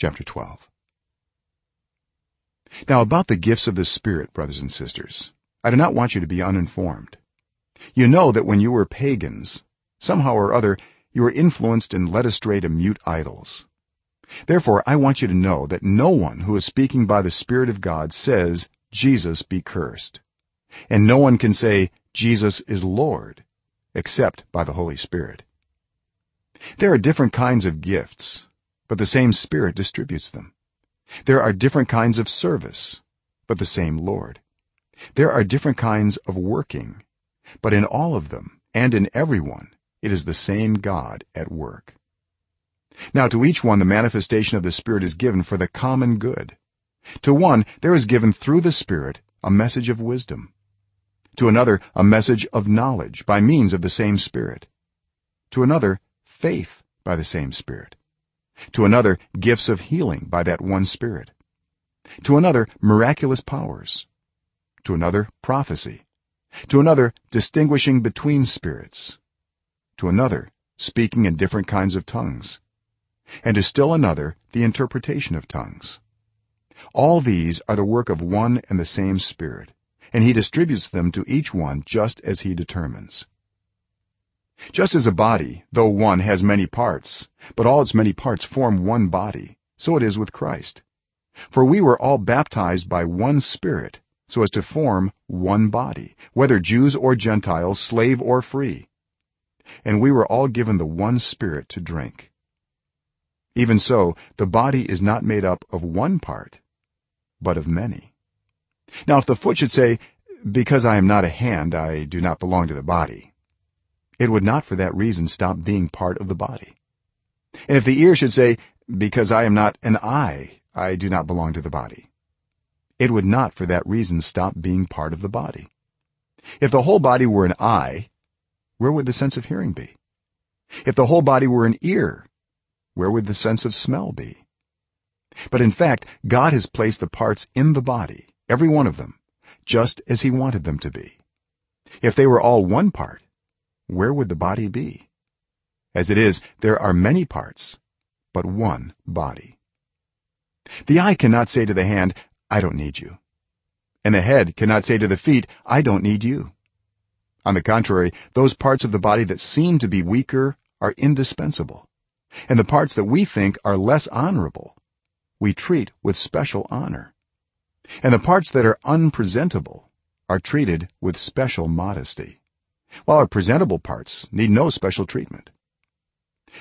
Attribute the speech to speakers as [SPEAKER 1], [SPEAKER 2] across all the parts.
[SPEAKER 1] chapter 12 now about the gifts of the spirit brothers and sisters i do not want you to be uninformed. You know that when you were pagans somehow or other you were influenced and led astray to mute idols. Therefore i want you to know that no one who is speaking by the spirit of god says jesus be cursed. And no one can say jesus is lord except by the holy spirit. There are different kinds of gifts but the same spirit distributes them. There are different kinds of service but the same lord. There are different kinds of working but in all of them and in everyone it is the same god at work. Now to each one the manifestation of the spirit is given for the common good. To one there is given through the spirit a message of wisdom. To another a message of knowledge by means of the same spirit. To another faith by the same spirit to another gifts of healing by that one spirit. To another miraculous powers. To another prophecy. To another distinguishing between spirits. To another speaking in different kinds of tongues. And to still another the interpretation of tongues. All these are the work of one and the same spirit and he distributes them to each one just as he determines just as a body though one has many parts but all its many parts form one body so it is with Christ. For we were all baptized by one spirit so as to form one body whether jews or gentiles slave or free. And we were all given the one spirit to drink. Even so the body is not made up of one part but of many. Now if the foot should say because i am not a hand i do not belong to the body it would not for that reason stop being part of the body. And if the ear should say because i am not an eye i do not belong to the body it would not for that reason stop being part of the body. If the whole body were an eye where would the sense of hearing be? If the whole body were an ear where would the sense of smell be? But in fact god has placed the parts in the body every one of them just as he wanted them to be. If they were all one part where would the body be? As it is there are many parts but one body. The eye cannot say to the hand i don't need you and the head cannot say to the feet i don't need you. On the contrary those parts of the body that seem to be weaker are indispensable and the parts that we think are less honorable we treat with special honor and the parts that are unpresentable are treated with special modesty while our presentable parts need no special treatment.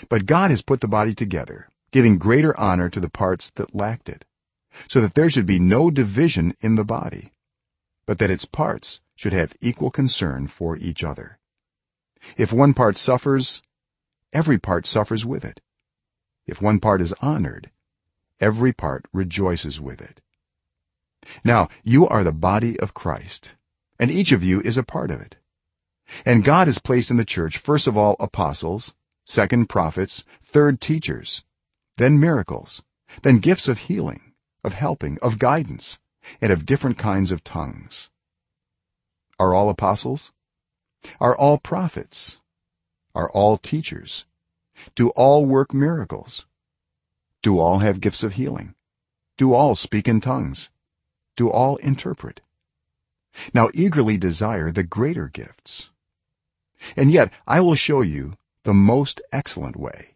[SPEAKER 1] But god has put the body together giving greater honor to the parts that lacked it so that there should be no division in the body but that its parts should have equal concern for each other. If one part suffers every part suffers with it. If one part is honored every part rejoices with it. Now you are the body of Christ and each of you is a part of it and god has placed in the church first of all apostles second prophets third teachers then miracles then gifts of healing of helping of guidance and of different kinds of tongues. Are all apostles? Are all prophets? Are all teachers? Do all work miracles? Do all have gifts of healing? Do all speak in tongues? Do all interpret? Now eagerly desire the greater gifts and yet i will show you the most excellent way